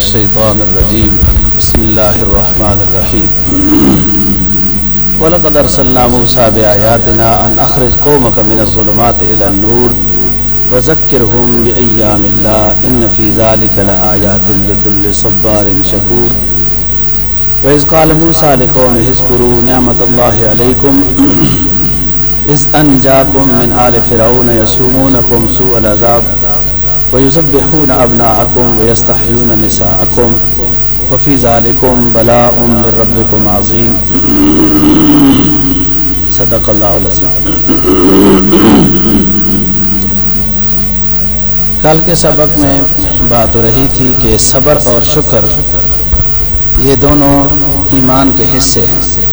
بالله من الشيطان الرجيم. بسم الله الرحمن الرحيم. ولقد أرسلنا موسى بآياتنا أن أخرج قومك من الظلمات إلى النور وذكرهم بأيام الله إن في ذلك لآيات لكل صبار شكور. وإذ قال موسى لقومه اذكروا نعمة الله عليكم. إذ أنجاكم من آل فرعون يسومونكم سوء العذاب. ويذبحون أبناءكم ويستحيون نساءكم وفي ذلكم بلاء من ربكم عظيم. صدق الله العظيم کل کے سبق میں بات ہو رہی تھی کہ صبر اور شکر یہ دونوں ایمان کے حصے ہیں۔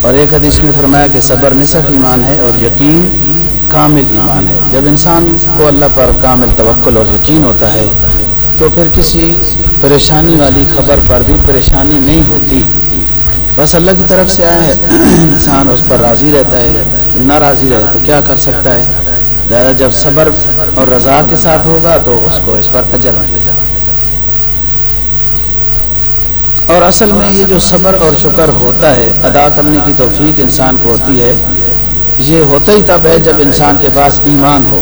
اور ایک حدیث میں فرمایا کہ صبر نصف ایمان ہے اور یقین کامل ایمان ہے۔ جب انسان کو اللہ پر کامل توکل اور یقین ہوتا ہے، تو پھر کسی پریشانی والی خبر پر بھی پریشانی نہیں ہوتی۔ بس اللہ کی طرف سے آیا ہے۔ انسان اس پر راضی رہتا ہے۔ نہ راضی رہے تو کیا کر سکتا ہے؟ زیادہ جب صبر اور رضا کے ساتھ ہوگا تو اس کو اس پر اجر ملے گا۔ اور اصل میں یہ جو صبر اور شکر ہوتا ہے، ادا کرنے کی توفیق انسان کو ہوتی ہے یہ ہوتا ہی تب ہے جب انسان کے پاس ایمان ہو۔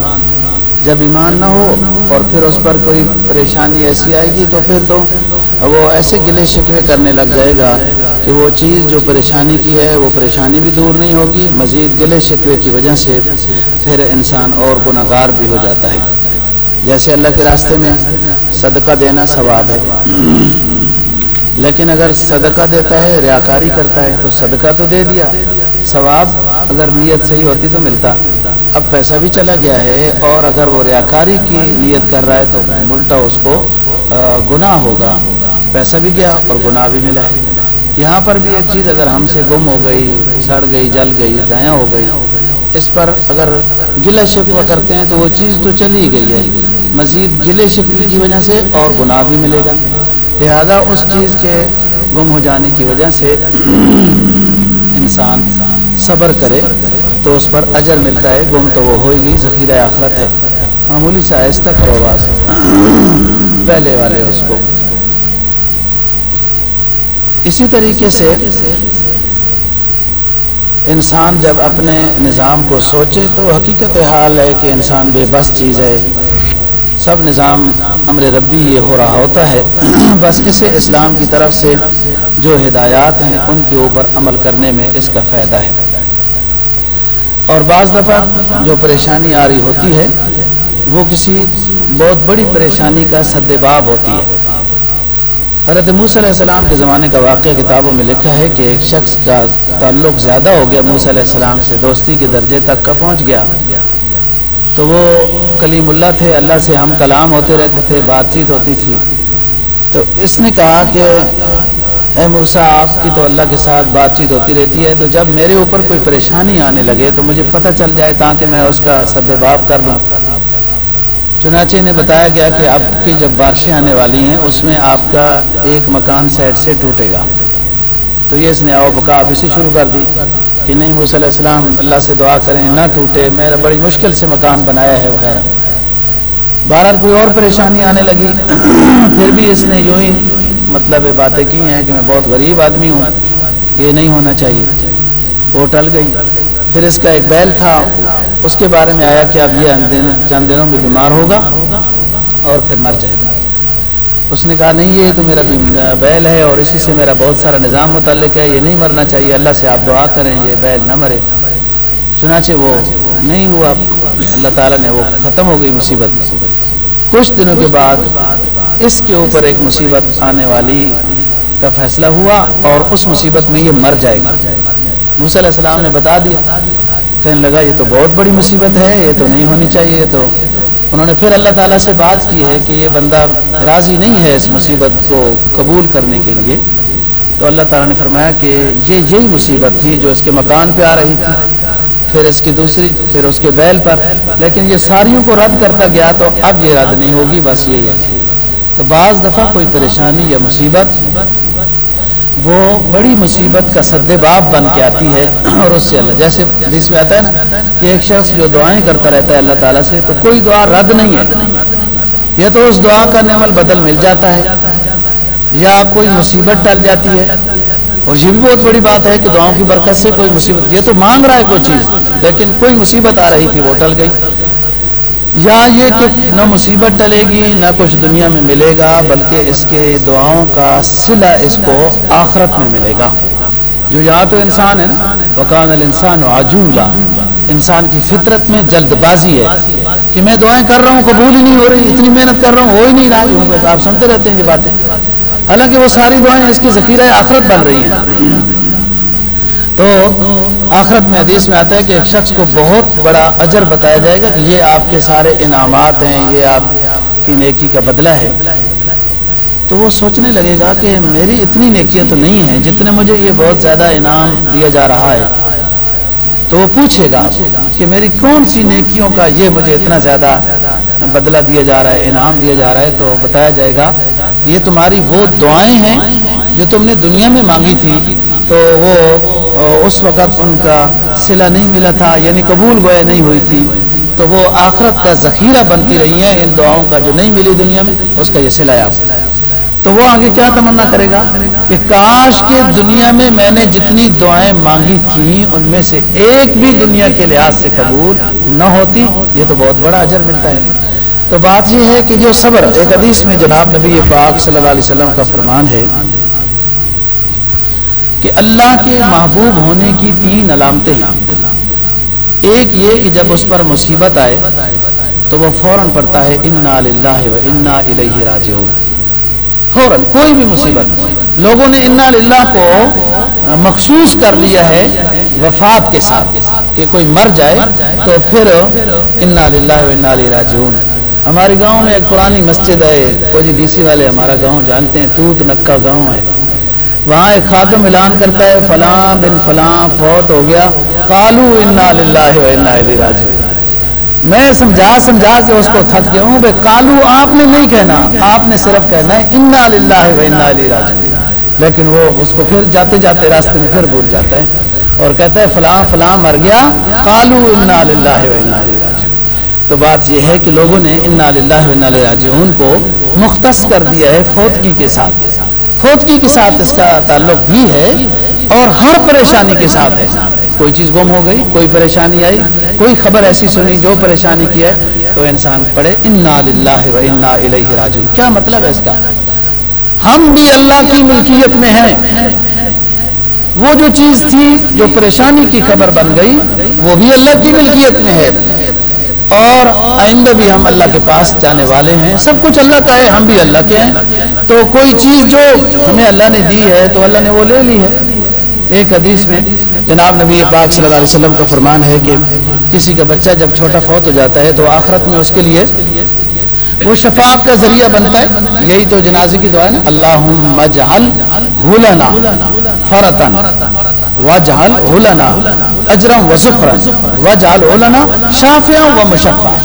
جب ایمان نہ ہو اور پھر اس پر کوئی پریشانی ایسی آئے گی تو پھر تو وہ ایسے گلے شکوے کرنے لگ جائے گا کہ وہ چیز جو پریشانی کی ہے، وہ پریشانی بھی دور نہیں ہوگی، مزید گلے شکوے کی وجہ سے پھر انسان اور گناہ گار بھی ہو جاتا ہے۔ جیسے اللہ کے راستے میں صدقہ دینا ثواب ہے۔ لیکن اگر صدقہ دیتا ہے ریاکاری کرتا ہے، تو صدقہ تو دے دیا۔ ثواب اگر نیت صحیح ہوتی تو ملتا۔ اب پیسہ بھی چلا گیا ہے اور اگر وہ ریاکاری کی نیت کر رہا ہے تو الٹا اس کو گناہ ہوگا۔ پیسہ بھی گیا اور گناہ بھی ملا۔ ہے یہاں پر بھی ایک چیز اگر ہم سے گم ہو گئی، سڑ گئی، جل گئی، ضائع ہو گئی، اس پر اگر گلے شکوہ کرتے ہیں تو وہ چیز تو چلی گئی ہے۔ مزید گلے شکوے کی وجہ سے اور گناہ بھی ملے گا۔ لہذا اس چیز کے گم ہو جانے کی وجہ سے انسان صبر کرے تو اس پر اجر ملتا ہے، گم تو وہ ہوئے گی ذخیرہ آخرت ہے۔ معمولی سے آہستہ کرو آواز۔ پہلے والے اس کو۔ اسی طریقے سے انسان جب اپنے نظام کو سوچے تو حقیقت حال ہے کہ انسان بے بس چیز ہے۔ سب نظام امر ربی یہ ہو رہا ہوتا ہے۔ بس اسے اسلام کی طرف سے جو ہدایات ہیں، ان کے اوپر عمل کرنے میں اس کا فائدہ ہے۔ اور بعض دفعہ جو پریشانی آ رہی ہوتی ہے، وہ کسی بہت بڑی پریشانی کا سدباب ہوتی ہے۔ حضرت موسیٰ علیہ السلام کے زمانے کا واقعہ کتابوں میں لکھا ہے کہ ایک شخص کا تعلق زیادہ ہو گیا، موسیٰ علیہ السلام سے دوستی کے درجے تک کا پہنچ گیا۔ تو وہ کلیم اللہ تھے، اللہ سے ہم کلام ہوتے رہتے تھے، بات چیت ہوتی تھی۔ تو اس نے کہا کہ، اے موسیٰ، آپ کی تو اللہ کے ساتھ بات چیت ہوتی رہتی ہے، تو جب میرے اوپر کوئی پریشانی آنے لگے تو مجھے پتہ چل جائے تاکہ میں اس کا سدباب کر دوں۔ چنانچہ نے بتایا گیا کہ آپ کی جب بارشیں آنے والی ہیں، اس میں آپ کا ایک مکان سائڈ سے ٹوٹے گا۔ تو یہ اس نے آؤ بکا، اب اسی شروع کر دی۔ کہ نہیں موسیٰ علیہ السلام اللہ سے دعا کریں، نہ ٹوٹے، میرا بڑی مشکل سے مکان بنایا ہے وغیرہ۔ بہرحال کوئی اور پریشانی آنے لگی۔ پھر بھی اس نے یوں ہی مطلب باتیں کی ہیں کہ میں بہت غریب آدمی ہوں، یہ نہیں ہونا چاہیے۔ وہ ٹل گئی۔ پھر اس کا ایک بیل تھا، اس کے بارے میں آیا کہ اب یہ چند دنوں میں بیمار ہوگا اور پھر مر جائے گا۔ اس نے کہا، نہیں، یہ تو میرا بیل ہے اور اسی سے میرا بہت سارا نظام متعلق ہے، یہ نہیں مرنا چاہیے، اللہ سے آپ دعا کریں، یہ بیل نہ مرے۔ چنانچہ وہ نہیں ہوا، اللہ تعالیٰ نے وہ ختم ہو گئی مصیبت۔ کچھ دنوں کے بعد اس کے اوپر ایک مصیبت آنے والی کا فیصلہ ہوا اور اس مصیبت میں یہ مر جائے گا۔ موسیٰ علیہ السلام نے بتا دیا، کہنے لگا، یہ تو بہت بڑی مصیبت ہے، یہ تو نہیں ہونی چاہیے تو انہوں نے پھر اللہ تعالیٰ سے بات کی ہے کہ یہ بندہ راضی نہیں ہے اس مصیبت کو قبول کرنے کے لیے۔ تو اللہ تعالیٰ نے فرمایا کہ یہ یہی مصیبت تھی جو اس کے مکان پہ آ رہی تھی، پھر اس کی دوسری، پھر اس کے بیل پر۔ لیکن یہ ساریوں کو رد کرتا گیا تو اب یہ رد نہیں ہوگی، بس یہی ہے۔ تو بعض دفعہ کوئی پریشانی یا مصیبت وہ بڑی مصیبت کا سد باب بن کے آتی ہے اور اس سے اللہ، جیسے حدیث میں آتا ہے نا کہ ایک شخص جو دعائیں کرتا رہتا ہے اللہ تعالیٰ سے، تو کوئی دعا رد نہیں ہے۔ یا تو اس دعا کا نعمل بدل مل جاتا ہے، یا کوئی مصیبت ٹل جاتی ہے۔ اور یہ بھی بہت بڑی بات ہے کہ دعاؤں کی برکت سے کوئی مصیبت، یہ تو مانگ رہا ہے کوئی چیز، لیکن کوئی مصیبت آ رہی تھی، وہ ٹل گئی۔ یا یہ کہ نہ مصیبت ٹلے گی، نہ کچھ دنیا میں ملے گا، بلکہ اس کے دعاؤں کا صلہ اس کو آخرت میں ملے گا۔ جو یہاں تو انسان ہے نا، وکان الانسان عجولا۔ انسان کی فطرت میں جلد بازی ہے کہ میں دعائیں کر رہا ہوں، قبول ہی نہیں ہو رہی، اتنی محنت کر رہا ہوں، ہو ہی نہیں رہا۔ آپ سنتے رہتے ہیں یہ باتیں۔ حالانکہ وہ ساری دعائیں اس کی ذخیرہ آخرت بن رہی ہیں۔ تو آخرت میں حدیث میں آتا ہے کہ ایک شخص کو بہت بڑا اجر بتایا جائے گا کہ یہ آپ کے سارے انعامات ہیں، یہ آپ کی نیکی کا بدلہ ہے۔ تو وہ سوچنے لگے گا کہ میری اتنی نیکیاں تو نہیں ہیں جتنے مجھے یہ بہت زیادہ انعام دیا جا رہا ہے۔ تو وہ پوچھے گا کہ میری کون سی نیکیوں کا یہ مجھے اتنا زیادہ بدلہ دیا جا رہا ہے، انعام دیا جا رہا ہے؟ تو بتایا جائے گا یہ تمہاری وہ دعائیں ہیں جو تم نے دنیا میں مانگی تھی۔ تو وہ اس وقت ان کا صلہ نہیں ملا تھا یعنی قبول گویا نہیں ہوئی تھی۔ تو وہ آخرت کا ذخیرہ بنتی رہی ہیں ان دعاؤں کا جو نہیں ملی دنیا میں، اس کا یہ صلہ آپ۔ تو وہ آگے کیا تمنا کرے گا؟ کہ کاش کے دنیا میں میں نے جتنی دعائیں مانگی تھیں، ان میں سے ایک بھی دنیا کے لحاظ سے قبول نہ ہوتی۔ یہ تو بہت بڑا اجر ملتا ہے۔ تو بات یہ ہے کہ جو صبر، ایک حدیث میں جناب نبی پاک صلی اللہ علیہ وسلم کا فرمان ہے کہ اللہ کے محبوب ہونے کی تین علامتیں ہیں۔ ایک یہ کہ جب اس پر مصیبت آئے تو وہ فوراً پڑتا ہے، انا للہ و انا الیہ راجعون۔ فوراً، کوئی بھی مصیبت۔ لوگوں نے انا للہ کو مخصوص کر لیا ہے وفات کے ساتھ، کہ کوئی مر جائے تو پھر انا للہ و انا الیہ راجعون۔ ہمارے گاؤں میں ایک پرانی مسجد ہے، کوئی جی ڈی سی والے ہمارا گاؤں جانتے ہیں، توت نکا گاؤں ہے۔ وہاں ایک خاتم اعلان کرتا ہے فلاں بن فلاں فوت ہو گیا۔ کالو انا للہ و انا راجعون۔ میں سمجھا سمجھا کے اس کو تھک گیا ہوں۔ بھائی کالو آپ نے نہیں کہنا، آپ نے صرف کہنا ہے انا للہ و انا الیہ راجعون۔ لیکن وہ اس کو پھر جاتے جاتے راستے میں پھر بھول جاتا ہے اور کہتا ہے فلاں فلاں مر گیا۔ کالو انا للہ و انا الیہ راجعون۔ تو بات یہ ہے کہ لوگوں نے انا للہ و انا الیہ راجعون کو مختص کر دیا ہے فوتگی کے ساتھ۔ فوتگی کے ساتھ اس کا تعلق بھی ہے اور ہر پریشانی کے ساتھ ہے۔ کوئی چیز گم ہو گئی، کوئی پریشانی آئی، کوئی خبر ایسی سنی جو پریشانی کی ہے، تو انسان پڑھے، انا للہ و انا الیہ راجعون کیا مطلب ہے اس کا؟ ہم بھی اللہ کی ملکیت میں ہیں۔ وہ جو چیز تھی، جو پریشانی کی خبر بن گئی، وہ بھی اللہ کی ملکیت میں ہے۔ اور آئندہ بھی ہم اللہ کے پاس جانے والے ہیں۔ سب کچھ اللہ کا ہے، ہم بھی اللہ کے ہیں۔ تو کوئی چیز جو ہمیں اللہ نے دی ہے، تو اللہ نے وہ لے لی ہے۔ ایک حدیث میں جناب نبی پاک صلی اللہ علیہ وسلم کا فرمان ہے کہ کسی کا بچہ جب چھوٹا فوت ہو جاتا ہے تو آخرت میں اس کے لیے وہ شفاعت کا ذریعہ بنتا ہے۔ یہی تو جنازے کی دعا ہے نا اللہ جہل فرتن و جہل ہلنا اجرم و سفرن و جہل ہلنا و مشفا۔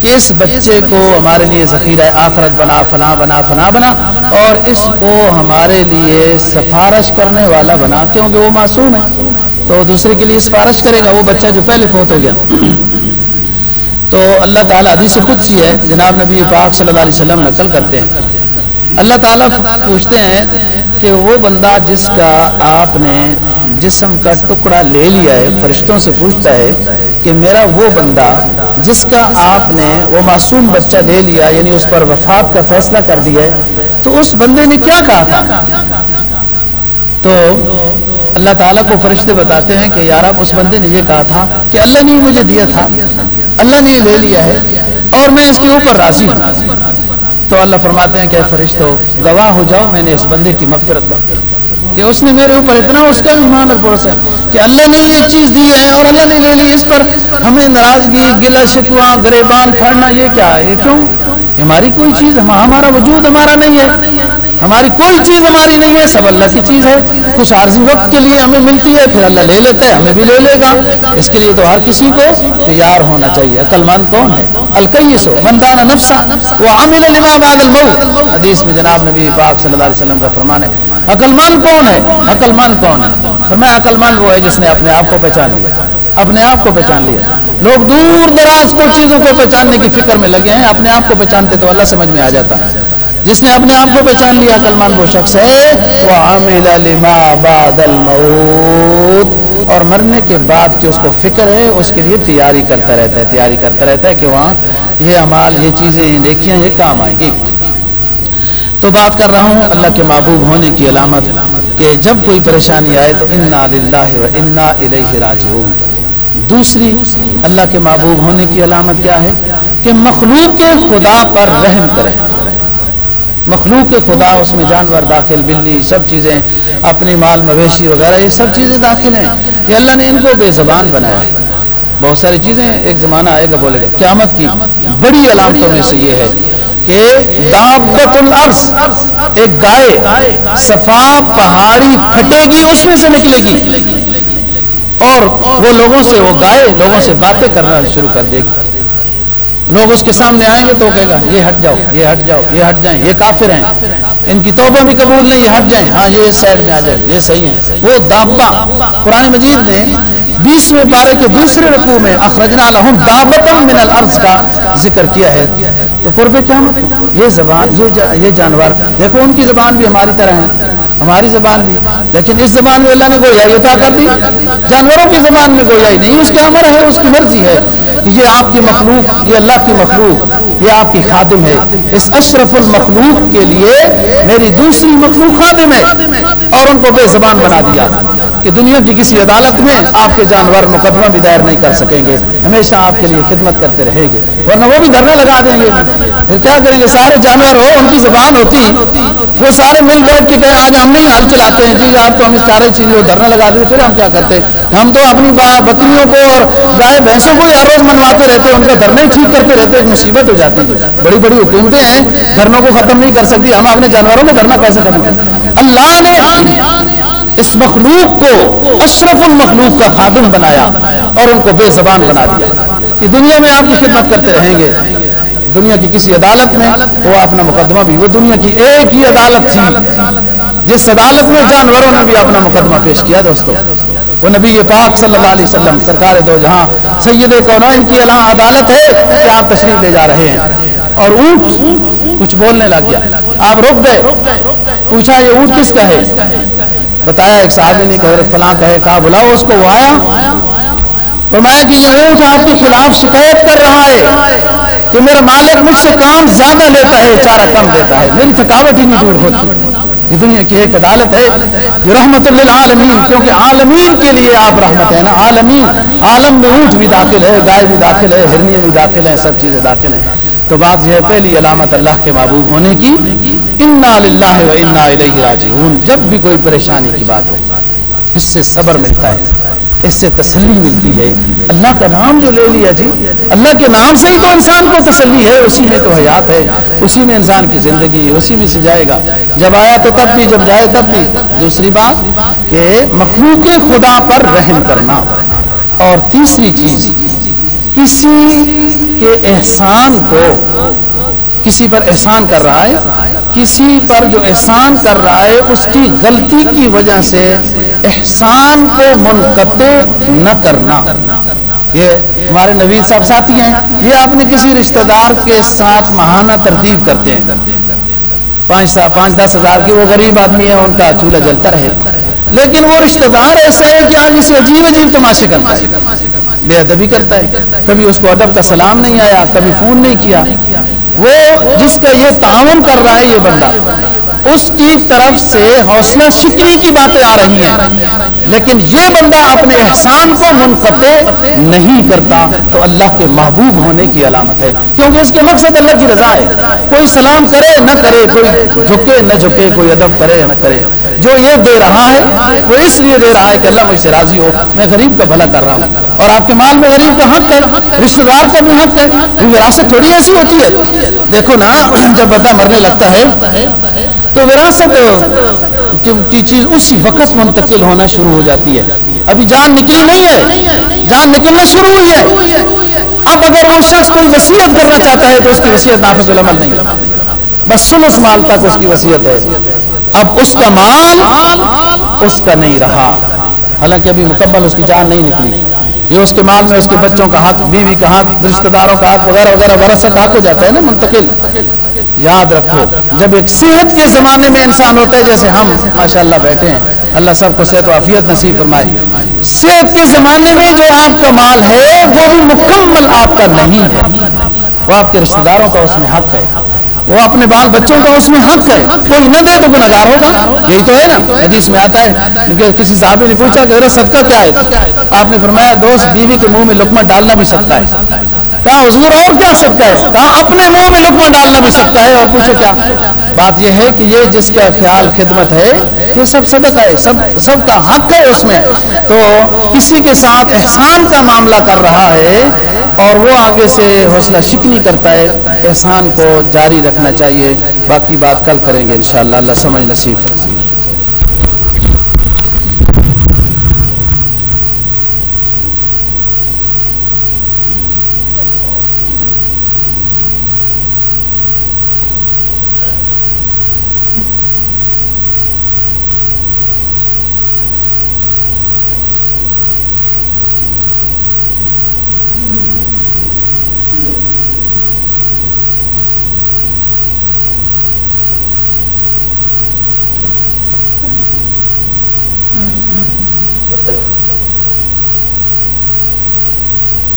کہ اس بچے کو ہمارے لیے ذخیرہ آخرت بنا، فلاں بنا فلاں بنا۔ اور اس کو ہمارے لیے سفارش کرنے والا بنا، کیونکہ وہ معصوم ہے۔ تو دوسرے کے لیے سفارش کرے گا، وہ بچہ جو پہلے فوت ہو گیا۔ تو اللہ تعالیٰ حدیث خود سی ہے، جناب نبی پاک صلی اللہ علیہ وسلم نقل کرتے ہیں۔ اللہ تعالیٰ پوچھتے ہیں کہ وہ بندہ جس کا آپ نے جسم کا ٹکڑا لے لیا ہے، فرشتوں سے پوچھتا ہے کہ میرا وہ بندہ جس کا آپ نے وہ معصوم بچہ لے لیا یعنی اس پر وفات کا فیصلہ کر دیا ہے، تو اس بندے نے کیا کہا تھا؟ تو اللہ تعالیٰ کو فرشتے بتاتے ہیں کہ یار اس بندے نے یہ کہا تھا کہ اللہ نے مجھے دیا تھا، اللہ نے لے لیا ہے اور میں اس کے اوپر راضی ہوں۔ تو اللہ فرماتے ہیں کہ فرشتوں گواہ ہو جاؤ، میں نے اس بندے کی مغفرت کر کہ اس نے میرے اوپر اتنا اس کا ایمان اور بھروسہ کہ اللہ نے یہ چیز دی ہے اور اللہ نے لے لی اس پر ہمیں ناراضگی گلا شکوا گریبان، پھاڑنا، یہ کیا ہے؟ یہ کیوں؟ ہماری کوئی چیز ہمارا وجود ہمارا نہیں ہے۔ ہماری کوئی چیز ہماری نہیں ہے، سب اللہ کی چیز ہے۔ کچھ عارضی وقت کے لیے ہمیں ملتی ہے، پھر اللہ لے لیتا ہے، ہمیں بھی لے لے گا۔ اس کے لیے تو ہر کسی کو تیار ہونا چاہیے۔ عقل مان کون ہے؟ الکیس ہو مندان نفسا۔ وہ عامل لما بعد الموت حدیث میں جناب نبی پاک صلی اللہ علیہ وسلم کا فرمان ہے عقل مان کون ہے؟ عقل مان کون ہے؟ فرمایا عقل مان وہ ہے جس نے اپنے آپ کو پہچان لیا۔ اپنے آپ کو پہچان لیا۔ لوگ دور دراز کو چیزوں کو پہچاننے کی فکر میں لگے ہیں، اپنے آپ کو پہچانتے تو اللہ سمجھ میں آ جاتا۔ جس نے اپنے آپ کو پہچان لیا کلمان وہ شخص ہے۔ وہ عامل لما بعد اور مرنے کے بعد کی اس کو فکر ہے، اس کے لیے تیاری کرتا رہتا ہے۔ تیاری کرتا رہتا ہے کہ وہاں یہ امال یہ چیزیں، یہ نیکیاں، یہ کام آئیں گی۔ تو بات کر رہا ہوں اللہ کے محبوب ہونے کی علامت کہ جب کوئی پریشانی آئے تو انا للہ و انا الیہ راجعون۔ دوسری، اللہ کے محبوب ہونے کی علامت کیا ہے؟ کہ مخلوق کے خدا پر رحم کرے۔ مخلوق کے خدا، اس میں جانور داخل، بلی، سب چیزیں، اپنی مال، مویشی وغیرہ، یہ سب چیزیں داخل ہیں۔ یہ اللہ نے ان کو بے زبان بنایا۔ ہے بہت ساری چیزیں ایک زمانہ آئے گا، بولے گا۔ قیامت کی بڑی علامتوں میں سے یہ ہے۔ کہ دابت الارض ایک گائے، صفا پہاڑی پھٹے گی اس میں سے نکلے گی۔ اور وہ لوگوں سے، وہ گائے لوگوں سے باتیں کرنا شروع کر دے گی۔ لوگ اس کے سامنے آئیں گے تو کہے گا، یہ ہٹ جاؤ، یہ ہٹ جاؤ، یہ ہٹ جائیں، یہ کافر ہیں۔ ان کی توبہ بھی قبول نہیں یہ ہٹ جائیں۔ ہاں یہ اس سائڈ میں آ جائیں، یہ صحیح ہے وہ دابا قرآن مجید نے بیسویں بارے کے دوسرے رقو میں اخرجنا لہم دابتم من الارض کا ذکر کیا ہے۔ تو قرب کیا یہ زبان، یہ یہ جانور، دیکھو ان کی زبان بھی ہماری طرح ہے، ہماری زبان بھی۔ لیکن اس زبان میں اللہ نے گویا عطا کر دی۔ جانوروں کی زبان میں گویا ہی نہیں، اس کا امر ہے، اس کی مرضی ہے کہ یہ آپ کی مخلوق، یہ اللہ کی مخلوق، یہ آپ کی خادم ہے۔ اس اشرف المخلوق کے لیے میری دوسری مخلوق خادم ہے اور ان کو بے زبان بنا دیا۔ کہ دنیا کی کسی عدالت میں آپ کے جانور مقدمہ بھی دائر نہیں کر سکیں گے، ہمیشہ آپ کے لیے خدمت کرتے رہیں گے، ورنہ وہ بھی دھرنا لگا دیں گے۔ پھر کیا کریں گے؟ سارے جانور ہو ان کی زبان ہوتی وہ سارے مل بیٹھ کے کہیں آج ہم نہیں حل چلاتے ہیں جی آپ تو ہم اس چارے چیز دھرنا لگا دیں، پھر ہم کیا کرتے ہم تو اپنی بکریوں کو اور گائے، بھینسوں کو ہر روز منواتے رہتے ہیں، ان کا دھرنے ٹھیک کرتے رہتے ایک مصیبت ہو جاتی ہے۔ بڑی بڑی حکومتیں ہیں، دھرنوں کو ختم نہیں کر سکتی، ہم اپنے جانوروں کو دھرنا کیسے کریں اللہ نے اس مخلوق کو اشرف المخلوق کا خادم بنایا اور ان کو بے زبان بنا دیا۔ کہ دنیا میں آپ کی خدمت کرتے رہیں گے۔ دنیا کی کسی عدالت میں، وہ اپنا مقدمہ بھی۔ وہ دنیا کی ایک ہی عدالت تھی۔ جس عدالت میں جانوروں نے بھی اپنا مقدمہ پیش کیا دوستو۔ وہ نبی پاک صلی اللہ علیہ وسلم، سرکار دو جہاں سید کونین کی عدالت ہے کہ آپ تشریف لے جا رہے ہیں۔ اور اونٹ کچھ بولنے لگ گیا۔ آپ رک گئے۔ پوچھا یہ اونٹ کس کا ہے؟ بتایا، ایک صحابی نے کہ حضرت فلاں کہے، کہا، بلاؤ اس کو، وہ آیا۔ فرمایا کہ یہ اونٹ آپ کے خلاف شکایت کر رہا ہے کہ میرا مالک مجھ سے کام زیادہ لیتا ہے چارہ کم دیتا ہے، میری تھکاوٹ ہی نہیں دور ہوتی۔ یہ دنیا کی ایک عدالت ہے یہ رحمت للعالمین، کیونکہ عالمین کے لیے آپ رحمت ہے نا۔ عالمین، عالم میں اونٹ بھی داخل ہے گائے بھی داخل ہے، ہرنی بھی داخل ہیں سب چیزیں داخل ہیں۔ تو بات یہ ہے، پہلی علامت اللہ کے محبوب ہونے کی انا للہ و انا الیہ راجعون۔ جب بھی کوئی پریشانی کی بات ہو، اس سے صبر ملتا ہے، اس سے تسلی ملتی ہے۔ اللہ کا نام جو لے لیا جی اللہ کے نام سے ہی تو انسان کو تسلی ہے، اسی میں تو حیات ہے، اسی میں انسان کی زندگی ہے اسی میں سے جائے گا۔ جب آیا تو تب بھی، جب جائے تب بھی۔ دوسری بات کہ مخلوق خدا پر رحم کرنا۔ اور تیسری چیز، کسی کے احسان کو، کسی پر احسان کر رہا ہے کسی پر جو احسان کر رہا ہے، اس کی غلطی کی وجہ سے احسان کو منقطع نہ کرنا۔ یہ ہمارے نوید صاحب ساتھی ہیں، یہ اپنے کسی رشتہ دار کے ساتھ ماہانہ ترتیب کرتے ہیں۔ پانچ پانچ دس ہزار کی وہ غریب آدمی ہے، ان کا چولہا جلتا رہے۔ لیکن وہ رشتہ دار ایسا ہے کہ آج اسے عجیب عجیب تماشے کرتا ہے۔ بے ادبی کرتا ہے۔ کبھی اس کو ادب کا سلام نہیں آیا، کبھی فون نہیں کیا۔ وہ جس کا یہ تعاون کر رہا ہے یہ بندہ، اس کی طرف سے حوصلہ شکنی کی باتیں آ رہی ہیں۔ لیکن یہ بندہ اپنے احسان کو منقطع نہیں کرتا تو اللہ کے محبوب ہونے کی علامت ہے۔ کیونکہ اس کے مقصد اللہ کی رضا ہے۔ کوئی سلام کرے نہ کرے، کوئی جھکے نہ جھکے، کوئی ادب کرے نہ کرے۔ جو یہ دے رہا ہے، وہ اس لیے دے رہا ہے کہ اللہ مجھ سے راضی ہو، میں غریب کا بھلا کر رہا ہوں۔ اور آپ کے مال میں غریب کا حق ہے رشتے دار کا بھی حق ہے وراثت تھوڑی ایسی ہوتی ہے۔ دیکھو نا جب بندہ مرنے لگتا ہے، تو وراثت چیز اسی وقت منتقل ہونا شروع ہو جاتی ہے۔ ابھی جان نکلی نہیں ہے۔ جان نکلنا شروع ہوئی ہے۔ اب اگر وہ شخص کوئی وسیعت کرنا چاہتا ہے تو اس کی وسیعت نافذ العمل نہیں۔ بس سلس مال تک اس کی وسیعت ہے۔ اب اس کا مال، اس کا نہیں رہا۔ حالانکہ ابھی مکمل اس کی جان نہیں نکلی۔ یہ اس کے مال میں اس کے بچوں کا حق، بیوی کا حق، رشتہ داروں کا حق، وغیرہ وغیرہ ورثت حق ہو جاتا ہے نا، منتقل۔ یاد رکھو جب ایک صحت کے زمانے میں انسان ہوتا ہے جیسے ہم ماشاءاللہ بیٹھے ہیں اللہ سب کو صحت و عافیت نصیب فرمائے۔ صحت کے زمانے میں جو آپ کا مال ہے وہ بھی مکمل آپ کا نہیں ہے۔ وہ آپ کے رشتہ داروں کا اس میں حق ہے۔ وہ اپنے بال بچوں کا اس میں حق ہے۔ کوئی نہ دے تو گناگار ہوگا۔ یہی تو ہے نا حدیث میں آتا ہے۔ کسی صحابی نے پوچھا کہ صدقہ کیا ہے؟ آپ نے فرمایا دوست بیوی کے منہ میں لکما ڈالنا بھی سکتا ہے۔ کہا حضور اور کیا صدقہ ہے؟ کہا اپنے منہ میں لکما ڈالنا بھی سکتا ہے، اور پوچھے کیا؟ بات یہ ہے کہ یہ جس کا خیال خدمت ہے، یہ سب صدقہ ہے، سب سب کا حق ہے اس میں۔ تو کسی کے ساتھ احسان کا معاملہ کر رہا ہے، اور وہ آگے سے حوصلہ شکنی کرتا ہے۔ احسان کو جاری رکھنا چاہیے، باقی بات کل کریں گے انشاءاللہ، اللہ سمجھ نصیب